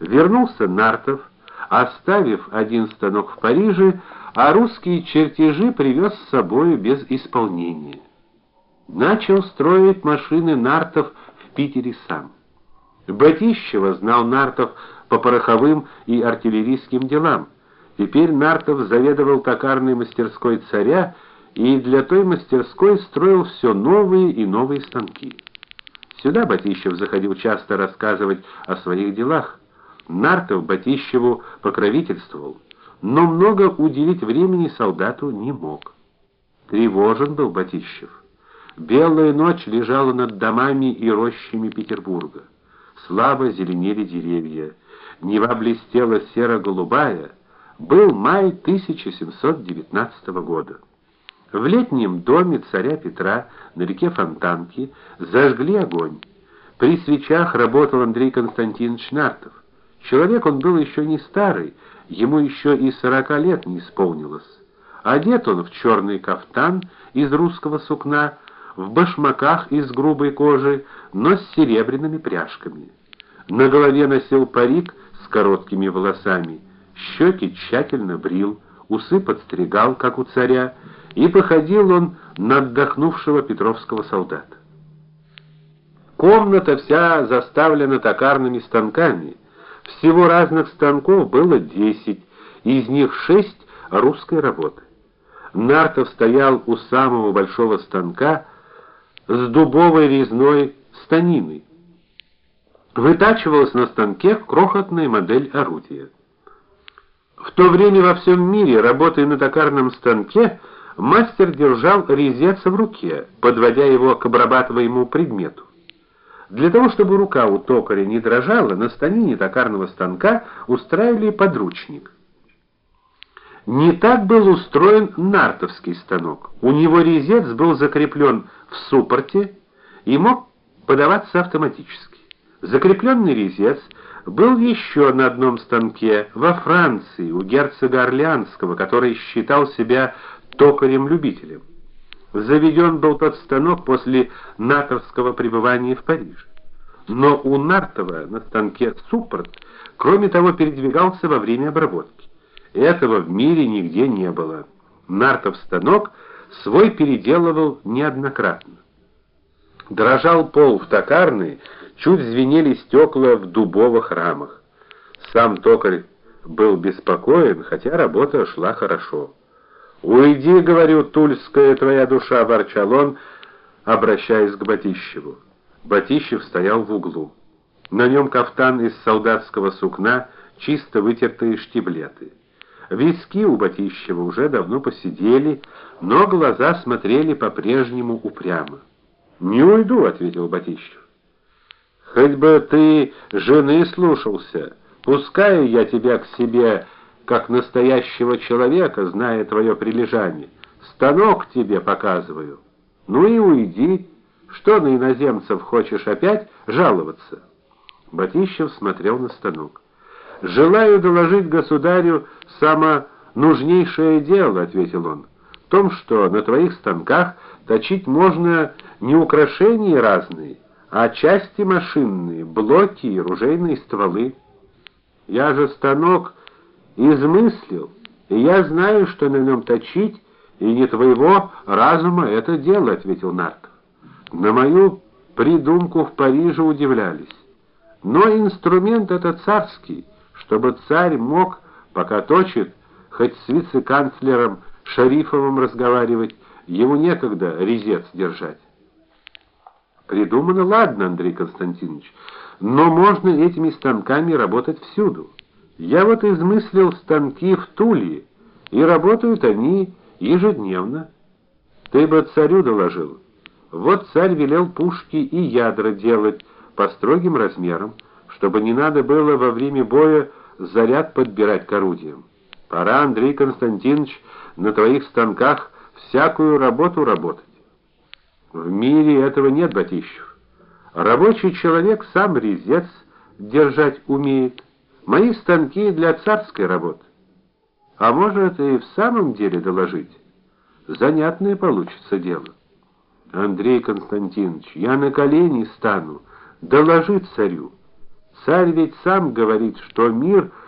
Вернулся Нартов, оставив один станок в Париже, а русские чертежи привез с собой без исполнения. Начал строить машины Нартов в Питере сам. Батищева знал Нартов по пороховым и артиллерийским делам. Теперь Нартов заведовал токарной мастерской царя и для той мастерской строил все новые и новые станки. Сюда Батищев заходил часто рассказывать о своих делах. Нартов Батищеву покровительствовал, но много уделить времени солдату не мог. Тревожен был Батищев. Белая ночь лежала над домами и рощами Петербурга. Слабо зеленели деревья, нева блестела серо-голубая. Был май 1719 года. В летнем доме царя Петра на реке Фонтанки зажгли огонь. При свечах работал Андрей Константинович Нартов. Человек он был еще не старый, ему еще и сорока лет не исполнилось. Одет он в черный кафтан из русского сукна, в башмаках из грубой кожи, но с серебряными пряжками. На голове носил парик с короткими волосами, щеки тщательно брил, усы подстригал, как у царя, и походил он на отдохнувшего петровского солдата. Комната вся заставлена токарными станками. Всего разных станков было десять, из них шесть русской работы. Нартов стоял у самого большого станка с дубовой резной станиной. Вытачивалась на станке крохотная модель орудия. В то время во всем мире, работая на токарном станке, мастер держал резец в руке, подводя его к обрабатываемому предмету. Для того, чтобы рука у токаря не дрожала, на станине токарного станка устраивали подручник. Не так был устроен нартовский станок. У него резец был закреплен в суппорте и мог подаваться автоматически. Закрепленный резец был еще на одном станке во Франции у герцога Орлеанского, который считал себя токарем-любителем. Заведен был тот станок после натовского пребывания в Париже. Но у Нартова на станке суппорт, кроме того, передвигался во время обработки. Этого в мире нигде не было. Нартов станок свой переделывал неоднократно. Дрожал пол в токарной, чуть звенели стекла в дубовых рамах. Сам токарь был беспокоен, хотя работа шла хорошо. "Уйди, говорю, тульская твоя душа", ворчал он, обращаясь к Батищеву. Батищев стоял в углу. На нем кафтан из солдатского сукна, чисто вытертые штиблеты. Виски у Батищева уже давно посидели, но глаза смотрели по-прежнему упрямо. "Не уйду", ответил Батищев. "Хоть бы ты жены слушался, пускаю я тебя к себе как настоящего человека, зная твое прилежание. Станок тебе показываю. Ну и уйди. Что на иноземцев хочешь опять жаловаться? Батищев смотрел на станок. Желаю доложить государю само нужнейшее дело, ответил он. В том, что на твоих станках точить можно не украшения разные, а части машинные, блоки и ружейные стволы. Я же станок измыслил, и я знаю, что на нем точить, и не твоего разума это дело, ответил Нарк. На мою придумку в Париже удивлялись. Но инструмент это царский, чтобы царь мог, пока точит, хоть с вице-канцлером Шарифовым разговаривать, ему некогда резец держать. Придумано ладно, Андрей Константинович, но можно этими станками работать всюду. Я вот измыслил станки в Туле, и работают они ежедневно. Ты бы царю доложил. Вот царь велел пушки и ядра делать по строгим размерам, чтобы не надо было во время боя заряд подбирать к орудиям. Пора, Андрей Константинович, на твоих станках всякую работу работать. В мире этого нет, Батищев. Рабочий человек сам резец держать умеет. Мои станки для царской работы. А может и в самом деле доложить. Занятное получится дело. Андрей Константинович, я на колени стану, доложить царю. Царь ведь сам говорит, что мир